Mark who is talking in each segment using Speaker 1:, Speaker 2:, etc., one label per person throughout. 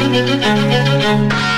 Speaker 1: Thank you.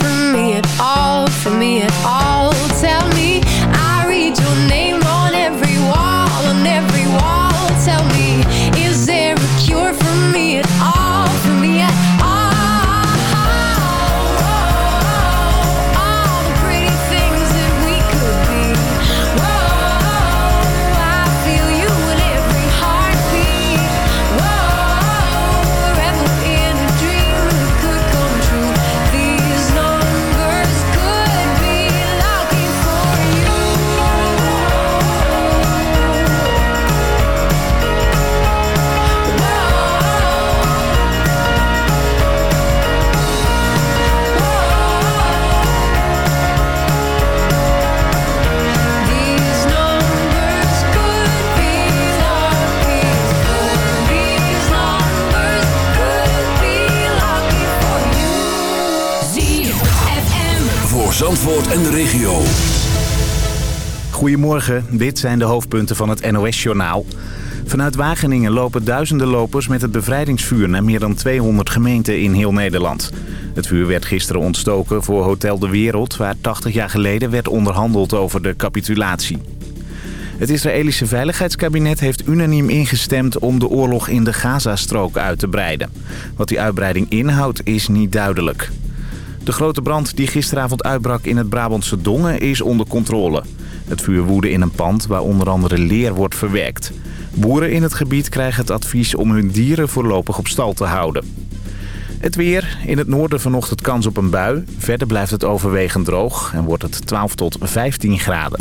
Speaker 2: for me at all, for me at all.
Speaker 3: En de regio.
Speaker 4: Goedemorgen, dit zijn de hoofdpunten van het NOS-journaal. Vanuit Wageningen lopen duizenden lopers met het bevrijdingsvuur... naar meer dan 200 gemeenten in heel Nederland. Het vuur werd gisteren ontstoken voor Hotel de Wereld... waar 80 jaar geleden werd onderhandeld over de capitulatie. Het Israëlische Veiligheidskabinet heeft unaniem ingestemd... om de oorlog in de Gazastrook uit te breiden. Wat die uitbreiding inhoudt is niet duidelijk. De grote brand die gisteravond uitbrak in het Brabantse Dongen is onder controle. Het vuur woedde in een pand waar onder andere leer wordt verwerkt. Boeren in het gebied krijgen het advies om hun dieren voorlopig op stal te houden. Het weer. In het noorden vanochtend kans op een bui. Verder blijft het overwegend droog en wordt het 12 tot 15 graden.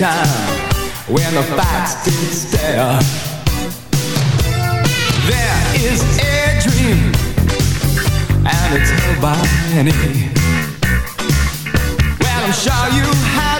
Speaker 5: time when the facts didn't stare. There is a dream, and it's held by many. Well, I'm sure you have.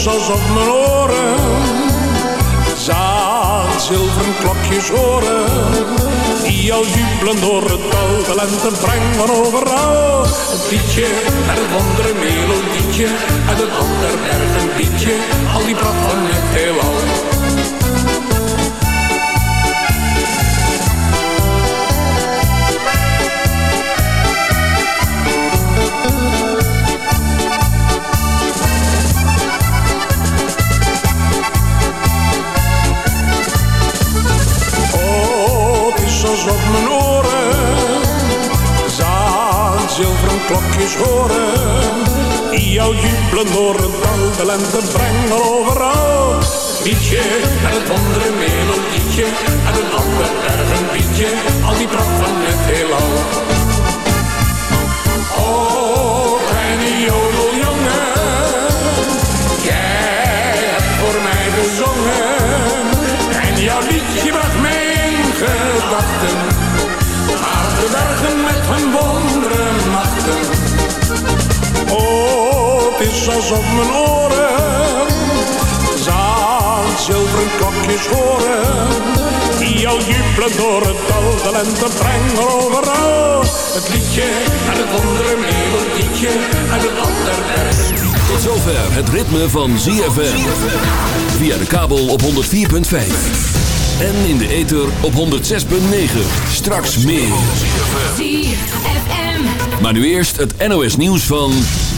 Speaker 6: Zoals op mijn oren. Zaan zilveren klokjes horen. Die al jubelen door het dal. De lente van overal. Een pietje met een andere melodietje. En een ander berg een. Al die brand van het heelal. Klokjes horen. Die jou jubelen door het dal, de lente brengen overal. Liedje met het wondere melodietje, en een ander erg een al die pracht van het heelal. Is alsof mijn oren zaad zilveren klokjes horen. Die al jubelen door het dal. De lente brengt overal. Het liedje en het andere melodietje en het ander
Speaker 3: Tot zover het ritme van ZFM. Via de kabel op 104.5. En in de ether op 106.9. Straks meer.
Speaker 7: ZFM.
Speaker 3: Maar nu eerst het NOS nieuws van 8 uur.